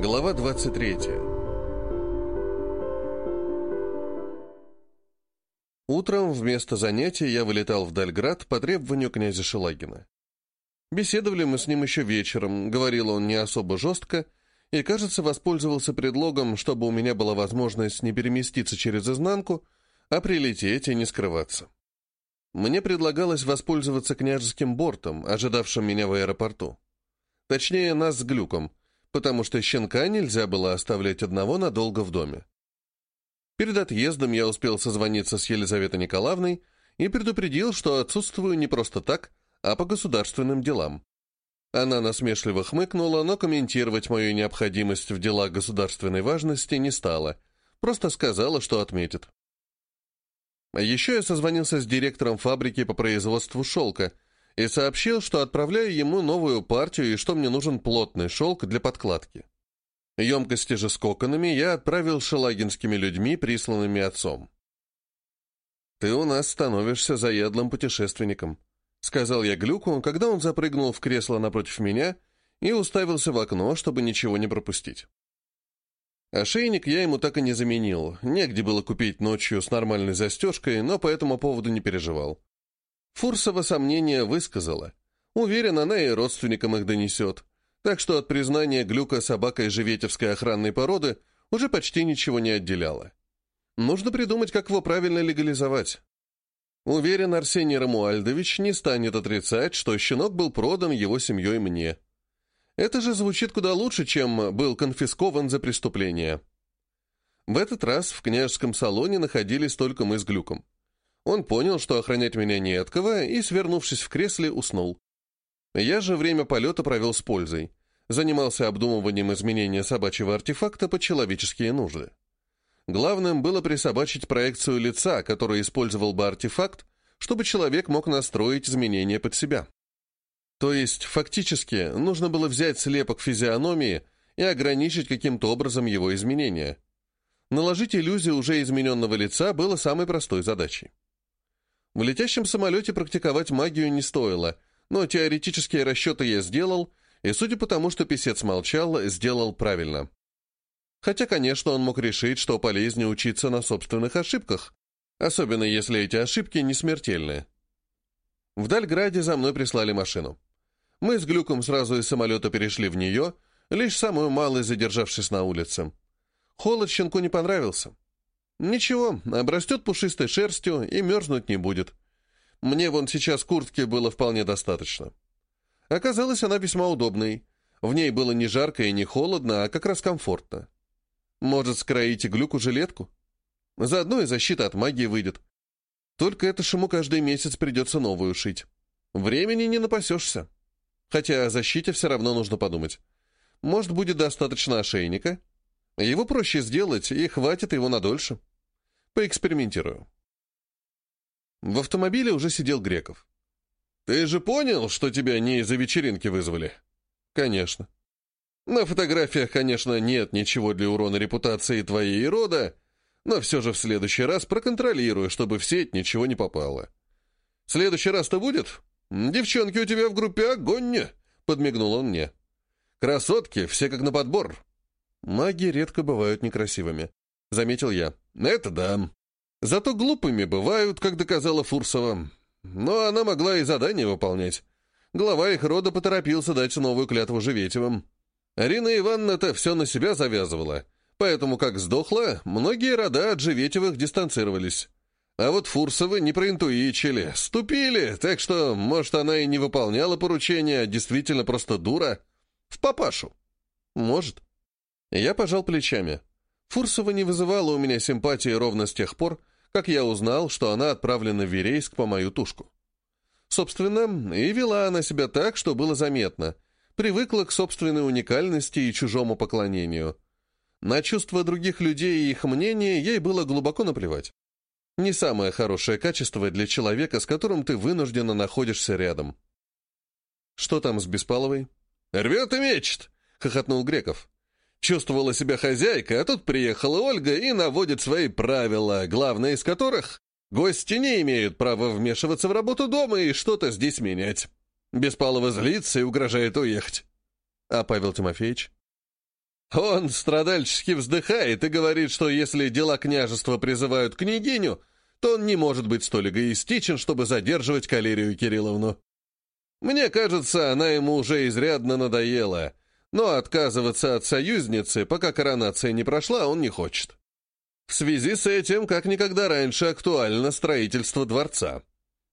Глава 23 Утром вместо занятий я вылетал в Дальград по требованию князя Шелагина. Беседовали мы с ним еще вечером, говорил он не особо жестко, и, кажется, воспользовался предлогом, чтобы у меня была возможность не переместиться через изнанку, а прилететь и не скрываться. Мне предлагалось воспользоваться княжеским бортом, ожидавшим меня в аэропорту. Точнее, нас с Глюком, потому что щенка нельзя было оставлять одного надолго в доме. Перед отъездом я успел созвониться с Елизаветой Николаевной и предупредил, что отсутствую не просто так, а по государственным делам. Она насмешливо хмыкнула, но комментировать мою необходимость в делах государственной важности не стала, просто сказала, что отметит. Еще я созвонился с директором фабрики по производству шелка – и сообщил, что отправляю ему новую партию и что мне нужен плотный шелк для подкладки. Емкости же с коконами я отправил шелагинскими людьми, присланными отцом. «Ты у нас становишься заядлым путешественником», — сказал я Глюку, когда он запрыгнул в кресло напротив меня и уставился в окно, чтобы ничего не пропустить. Ошейник я ему так и не заменил, негде было купить ночью с нормальной застежкой, но по этому поводу не переживал. Фурсова сомнения высказала. Уверен, она и родственникам их донесет. Так что от признания глюка собакой живетевской охранной породы уже почти ничего не отделяло. Нужно придумать, как его правильно легализовать. Уверен, Арсений Рамуальдович не станет отрицать, что щенок был продан его семьей мне. Это же звучит куда лучше, чем был конфискован за преступление. В этот раз в княжеском салоне находились только мы с Глюком. Он понял, что охранять меня не от кого, и, свернувшись в кресле, уснул. Я же время полета провел с пользой. Занимался обдумыванием изменения собачьего артефакта под человеческие нужды. Главным было присобачить проекцию лица, который использовал бы артефакт, чтобы человек мог настроить изменения под себя. То есть, фактически, нужно было взять слепок физиономии и ограничить каким-то образом его изменения. Наложить иллюзию уже измененного лица было самой простой задачей. В летящем самолете практиковать магию не стоило, но теоретические расчеты я сделал, и, судя по тому, что писец молчал, сделал правильно. Хотя, конечно, он мог решить, что полезнее учиться на собственных ошибках, особенно если эти ошибки не смертельные. В Дальграде за мной прислали машину. Мы с Глюком сразу из самолета перешли в нее, лишь самую малость задержавшись на улице. Холод щенку не понравился. Ничего, обрастет пушистой шерстью и мерзнуть не будет. Мне вон сейчас куртки было вполне достаточно. Оказалось, она весьма удобной. В ней было не жарко и не холодно, а как раз комфортно. Может, скроить глюку жилетку? Заодно и защита от магии выйдет. Только это шуму каждый месяц придется новую шить. Времени не напасешься. Хотя о защите все равно нужно подумать. Может, будет достаточно ошейника? Его проще сделать, и хватит его надольше. Поэкспериментирую. В автомобиле уже сидел Греков. «Ты же понял, что тебя не из-за вечеринки вызвали?» «Конечно». «На фотографиях, конечно, нет ничего для урона репутации твоей и рода, но все же в следующий раз проконтролирую, чтобы в сеть ничего не попало. В следующий раз-то будет? Девчонки у тебя в группе огонь!» — подмигнул он мне. «Красотки, все как на подбор». «Маги редко бывают некрасивыми», — заметил я. «Это да. Зато глупыми бывают, как доказала Фурсова. Но она могла и задание выполнять. Глава их рода поторопился дать новую клятву Живетевым. Арина Ивановна-то все на себя завязывала, поэтому, как сдохла, многие рода от Живетевых дистанцировались. А вот Фурсовы не проинтуичили, ступили, так что, может, она и не выполняла поручения, а действительно просто дура. В папашу. Может. Я пожал плечами. Фурсова не вызывала у меня симпатии ровно с тех пор, как я узнал, что она отправлена в Верейск по мою тушку. Собственно, и вела она себя так, что было заметно. Привыкла к собственной уникальности и чужому поклонению. На чувства других людей и их мнение ей было глубоко наплевать. Не самое хорошее качество для человека, с которым ты вынужденно находишься рядом. «Что там с Беспаловой?» «Рвет и мечет!» — хохотнул Греков. Чувствовала себя хозяйкой, а тут приехала Ольга и наводит свои правила, главное из которых — гости не имеют права вмешиваться в работу дома и что-то здесь менять. Беспалова злится и угрожает уехать. А Павел Тимофеевич? Он страдальчески вздыхает и говорит, что если дела княжества призывают княгиню, то он не может быть столь эгоистичен, чтобы задерживать Калерию Кирилловну. Мне кажется, она ему уже изрядно надоела, но отказываться от союзницы, пока коронация не прошла, он не хочет. В связи с этим, как никогда раньше, актуально строительство дворца.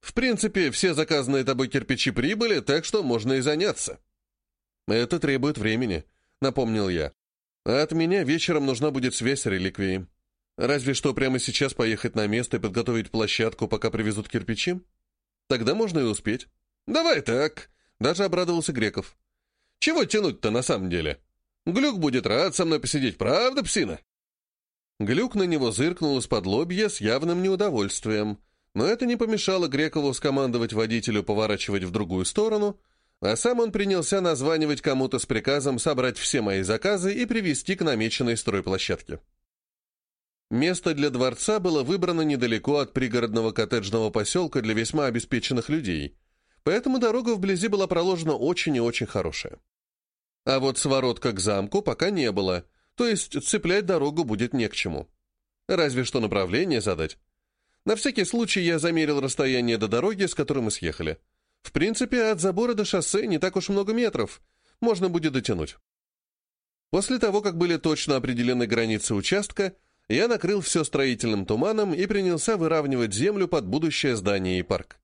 В принципе, все заказанные тобой кирпичи прибыли, так что можно и заняться. Это требует времени, напомнил я. А от меня вечером нужна будет связь с реликвией. Разве что прямо сейчас поехать на место и подготовить площадку, пока привезут кирпичи? Тогда можно и успеть. Давай так, даже обрадовался Греков. Чего тянуть-то на самом деле? Глюк будет рад со мной посидеть, правда, псина? Глюк на него зыркнул из-под лобья с явным неудовольствием, но это не помешало Грекову скомандовать водителю поворачивать в другую сторону, а сам он принялся названивать кому-то с приказом собрать все мои заказы и привести к намеченной стройплощадке. Место для дворца было выбрано недалеко от пригородного коттеджного поселка для весьма обеспеченных людей, поэтому дорога вблизи была проложена очень и очень хорошая. А вот своротка к замку пока не было, то есть цеплять дорогу будет не к чему. Разве что направление задать. На всякий случай я замерил расстояние до дороги, с которой мы съехали. В принципе, от забора до шоссе не так уж много метров. Можно будет дотянуть. После того, как были точно определены границы участка, я накрыл все строительным туманом и принялся выравнивать землю под будущее здание и парк.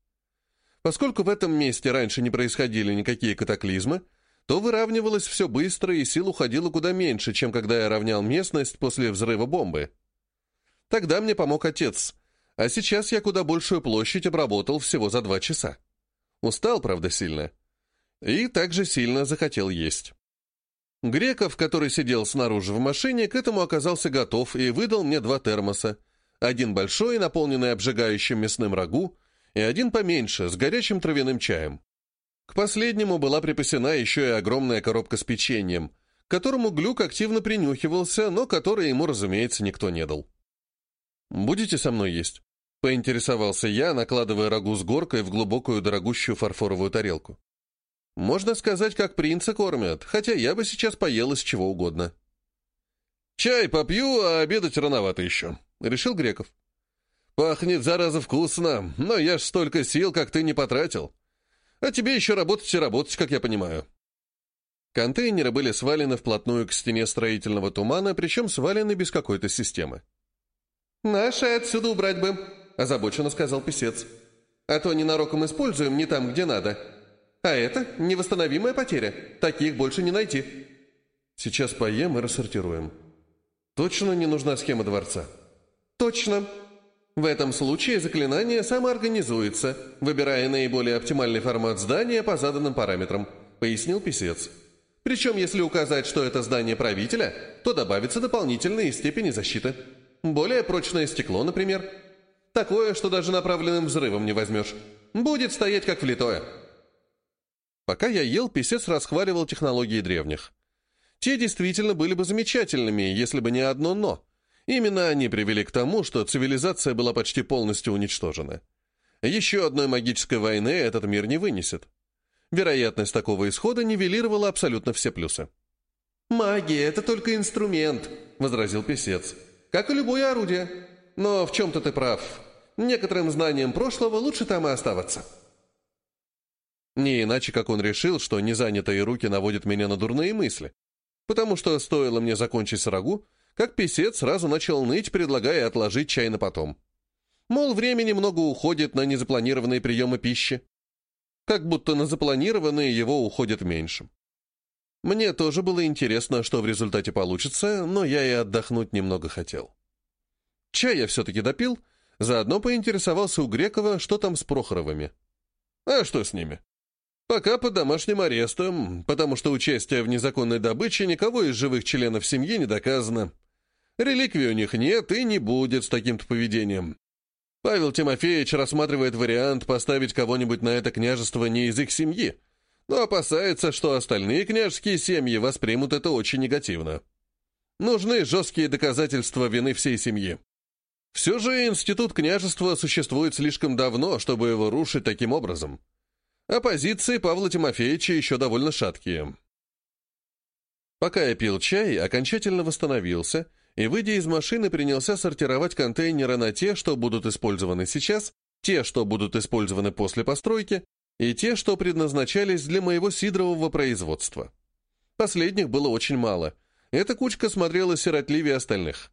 Поскольку в этом месте раньше не происходили никакие катаклизмы, то выравнивалось все быстро, и сил уходило куда меньше, чем когда я равнял местность после взрыва бомбы. Тогда мне помог отец, а сейчас я куда большую площадь обработал всего за два часа. Устал, правда, сильно. И также сильно захотел есть. Греков, который сидел снаружи в машине, к этому оказался готов и выдал мне два термоса. Один большой, наполненный обжигающим мясным рагу, и один поменьше, с горячим травяным чаем. К последнему была припасена еще и огромная коробка с печеньем, которому Глюк активно принюхивался, но которое ему, разумеется, никто не дал. «Будете со мной есть?» — поинтересовался я, накладывая рагу с горкой в глубокую дорогущую фарфоровую тарелку. «Можно сказать, как принца кормят, хотя я бы сейчас поел из чего угодно». «Чай попью, а обедать рановато еще», — решил Греков. «Пахнет, зараза, вкусно, но я ж столько сил, как ты, не потратил. А тебе еще работать и работать, как я понимаю». Контейнеры были свалены вплотную к стене строительного тумана, причем свалены без какой-то системы. «Наши отсюда убрать бы», — озабоченно сказал писец. «А то ненароком используем не там, где надо. А это невосстановимая потеря. Таких больше не найти». «Сейчас поем и рассортируем». «Точно не нужна схема дворца?» «Точно», в этом случае заклинание самоорганизуется, выбирая наиболее оптимальный формат здания по заданным параметрам, пояснил писец. Причем, если указать, что это здание правителя, то добавятся дополнительные степени защиты. Более прочное стекло, например. Такое, что даже направленным взрывом не возьмешь. Будет стоять как влитое. Пока я ел, писец расхваливал технологии древних. Те действительно были бы замечательными, если бы не одно «но». Именно они привели к тому, что цивилизация была почти полностью уничтожена. Еще одной магической войны этот мир не вынесет. Вероятность такого исхода нивелировала абсолютно все плюсы. «Магия — это только инструмент», — возразил писец. «Как и любое орудие. Но в чем-то ты прав. Некоторым знаниям прошлого лучше там и оставаться». Не иначе, как он решил, что незанятые руки наводят меня на дурные мысли. Потому что стоило мне закончить с рагу, как писец сразу начал ныть, предлагая отложить чай на потом. Мол, времени много уходит на незапланированные приемы пищи. Как будто на запланированные его уходит меньше. Мне тоже было интересно, что в результате получится, но я и отдохнуть немного хотел. Чай я все-таки допил, заодно поинтересовался у Грекова, что там с Прохоровыми. А что с ними? Пока под домашним арестом, потому что участие в незаконной добыче никого из живых членов семьи не доказано. Реликвий у них нет и не будет с таким-то поведением. Павел Тимофеевич рассматривает вариант поставить кого-нибудь на это княжество не из их семьи, но опасается, что остальные княжеские семьи воспримут это очень негативно. Нужны жесткие доказательства вины всей семьи. Все же институт княжества существует слишком давно, чтобы его рушить таким образом. А позиции Павла Тимофеевича еще довольно шаткие. Пока я пил чай, окончательно восстановился и, выйдя из машины, принялся сортировать контейнеры на те, что будут использованы сейчас, те, что будут использованы после постройки, и те, что предназначались для моего сидрового производства. Последних было очень мало. Эта кучка смотрела сиротливее остальных.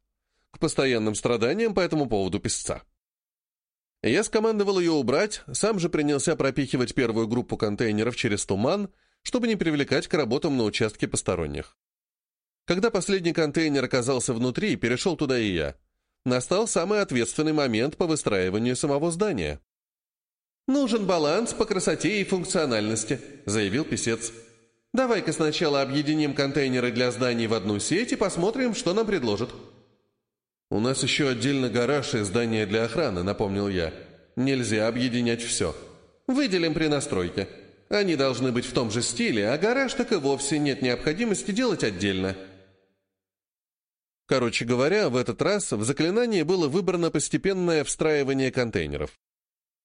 К постоянным страданиям по этому поводу песца. Я скомандовал ее убрать, сам же принялся пропихивать первую группу контейнеров через туман, чтобы не привлекать к работам на участке посторонних. Когда последний контейнер оказался внутри, перешел туда и я. Настал самый ответственный момент по выстраиванию самого здания. «Нужен баланс по красоте и функциональности», — заявил писец. «Давай-ка сначала объединим контейнеры для зданий в одну сеть и посмотрим, что нам предложат». «У нас еще отдельно гараж и здание для охраны», — напомнил я. «Нельзя объединять все. Выделим при настройке». Они должны быть в том же стиле, а гараж так и вовсе нет необходимости делать отдельно. Короче говоря, в этот раз в заклинании было выбрано постепенное встраивание контейнеров.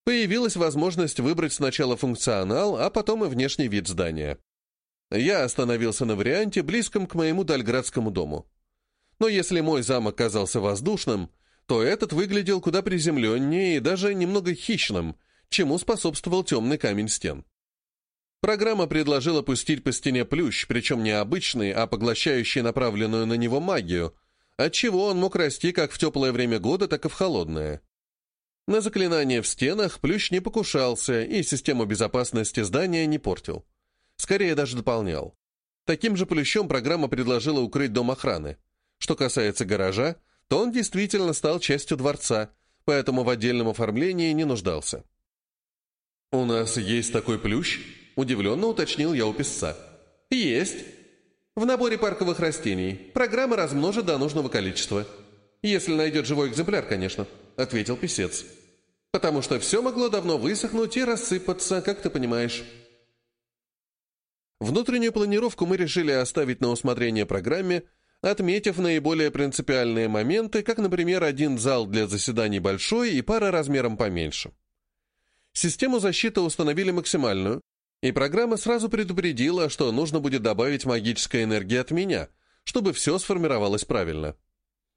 Появилась возможность выбрать сначала функционал, а потом и внешний вид здания. Я остановился на варианте, близком к моему Дальградскому дому. Но если мой замок казался воздушным, то этот выглядел куда приземленнее и даже немного хищным, чему способствовал темный камень стен. Программа предложила пустить по стене плющ, причем не обычный, а поглощающий направленную на него магию, отчего он мог расти как в теплое время года, так и в холодное. На заклинание в стенах плющ не покушался и систему безопасности здания не портил. Скорее даже дополнял. Таким же плющом программа предложила укрыть дом охраны. Что касается гаража, то он действительно стал частью дворца, поэтому в отдельном оформлении не нуждался. «У нас есть такой плющ?» Удивленно уточнил я у писца. «Есть. В наборе парковых растений. Программа размножит до нужного количества. Если найдет живой экземпляр, конечно», — ответил писец. «Потому что все могло давно высохнуть и рассыпаться, как ты понимаешь». Внутреннюю планировку мы решили оставить на усмотрение программе, отметив наиболее принципиальные моменты, как, например, один зал для заседаний большой и пара размером поменьше. Систему защиты установили максимальную, и программа сразу предупредила, что нужно будет добавить магической энергии от меня, чтобы все сформировалось правильно.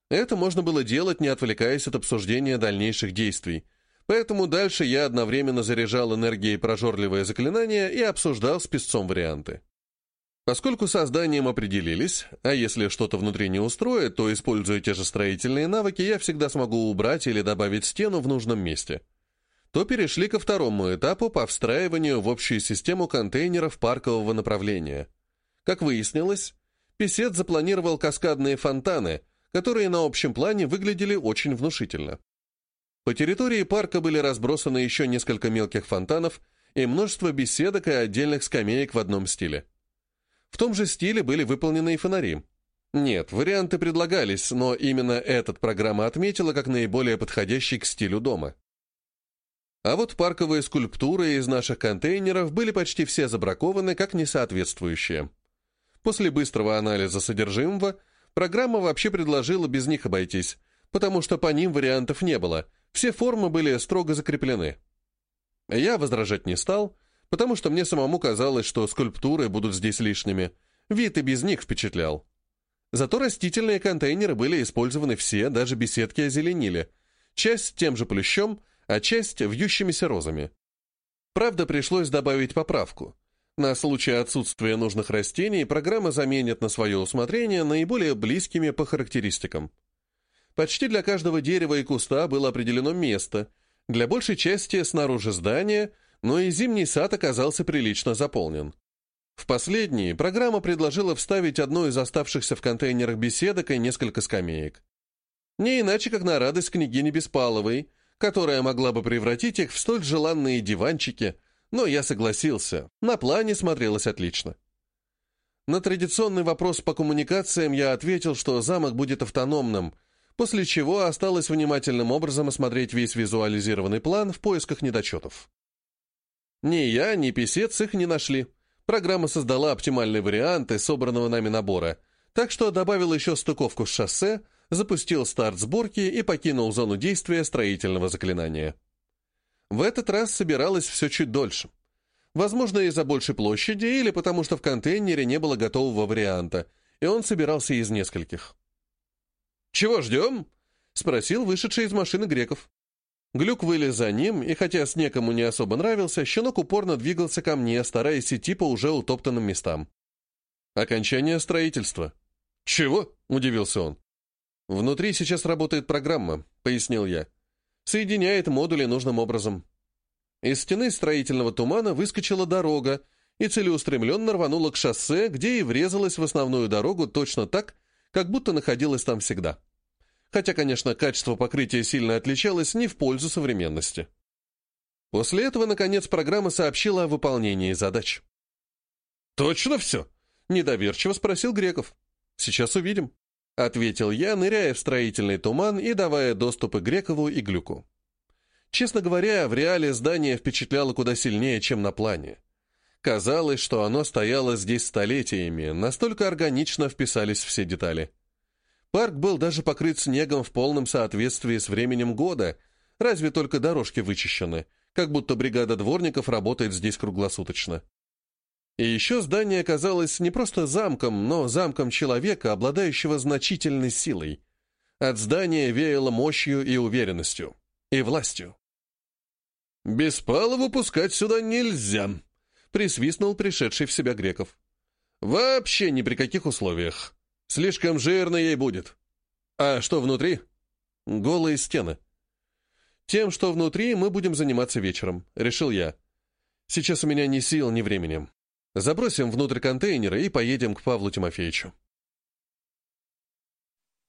Это можно было делать, не отвлекаясь от обсуждения дальнейших действий. Поэтому дальше я одновременно заряжал энергией прожорливое заклинание и обсуждал с песцом варианты. Поскольку созданием определились, а если что-то внутри не устроит, то, используя те же строительные навыки, я всегда смогу убрать или добавить стену в нужном месте – то перешли ко второму этапу по встраиванию в общую систему контейнеров паркового направления. Как выяснилось, Песет запланировал каскадные фонтаны, которые на общем плане выглядели очень внушительно. По территории парка были разбросаны еще несколько мелких фонтанов и множество беседок и отдельных скамеек в одном стиле. В том же стиле были выполнены и фонари. Нет, варианты предлагались, но именно этот программа отметила как наиболее подходящий к стилю дома. А вот парковые скульптуры из наших контейнеров были почти все забракованы как несоответствующие. После быстрого анализа содержимого программа вообще предложила без них обойтись, потому что по ним вариантов не было, все формы были строго закреплены. Я возражать не стал, потому что мне самому казалось, что скульптуры будут здесь лишними. Вид и без них впечатлял. Зато растительные контейнеры были использованы все, даже беседки озеленили. Часть тем же плющом — а часть — вьющимися розами. Правда, пришлось добавить поправку. На случай отсутствия нужных растений программа заменит на свое усмотрение наиболее близкими по характеристикам. Почти для каждого дерева и куста было определено место, для большей части снаружи здания, но и зимний сад оказался прилично заполнен. В последний программа предложила вставить одну из оставшихся в контейнерах беседок и несколько скамеек. Не иначе, как на радость княгини Беспаловой, которая могла бы превратить их в столь желанные диванчики, но я согласился, на плане смотрелось отлично. На традиционный вопрос по коммуникациям я ответил, что замок будет автономным, после чего осталось внимательным образом осмотреть весь визуализированный план в поисках недочетов. Ни я, ни писец их не нашли. Программа создала оптимальные варианты собранного нами набора, так что добавил еще стыковку с шоссе, запустил старт сборки и покинул зону действия строительного заклинания. В этот раз собиралось все чуть дольше. Возможно, из-за большей площади или потому что в контейнере не было готового варианта, и он собирался из нескольких. «Чего ждем?» — спросил вышедший из машины Греков. Глюк вылез за ним, и хотя снег ему не особо нравился, щенок упорно двигался ко мне, стараясь идти по уже утоптанным местам. «Окончание строительства». «Чего?» — удивился он. «Внутри сейчас работает программа», — пояснил я. «Соединяет модули нужным образом». Из стены строительного тумана выскочила дорога и целеустремленно рванула к шоссе, где и врезалась в основную дорогу точно так, как будто находилась там всегда хотя, конечно, качество покрытия сильно отличалось не в пользу современности. После этого, наконец, программа сообщила о выполнении задач. «Точно все?» — недоверчиво спросил Греков. «Сейчас увидим», — ответил я, ныряя в строительный туман и давая доступы Грекову и Глюку. Честно говоря, в реале здание впечатляло куда сильнее, чем на плане. Казалось, что оно стояло здесь столетиями, настолько органично вписались все детали. Парк был даже покрыт снегом в полном соответствии с временем года, разве только дорожки вычищены, как будто бригада дворников работает здесь круглосуточно. И еще здание оказалось не просто замком, но замком человека, обладающего значительной силой. От здания веяло мощью и уверенностью. И властью. «Беспалову пускать сюда нельзя», — присвистнул пришедший в себя Греков. «Вообще ни при каких условиях. Слишком жирно ей будет. А что внутри? Голые стены. Тем, что внутри, мы будем заниматься вечером, решил я. Сейчас у меня ни сил, ни времени. Забросим внутрь контейнера и поедем к Павлу Тимофеевичу.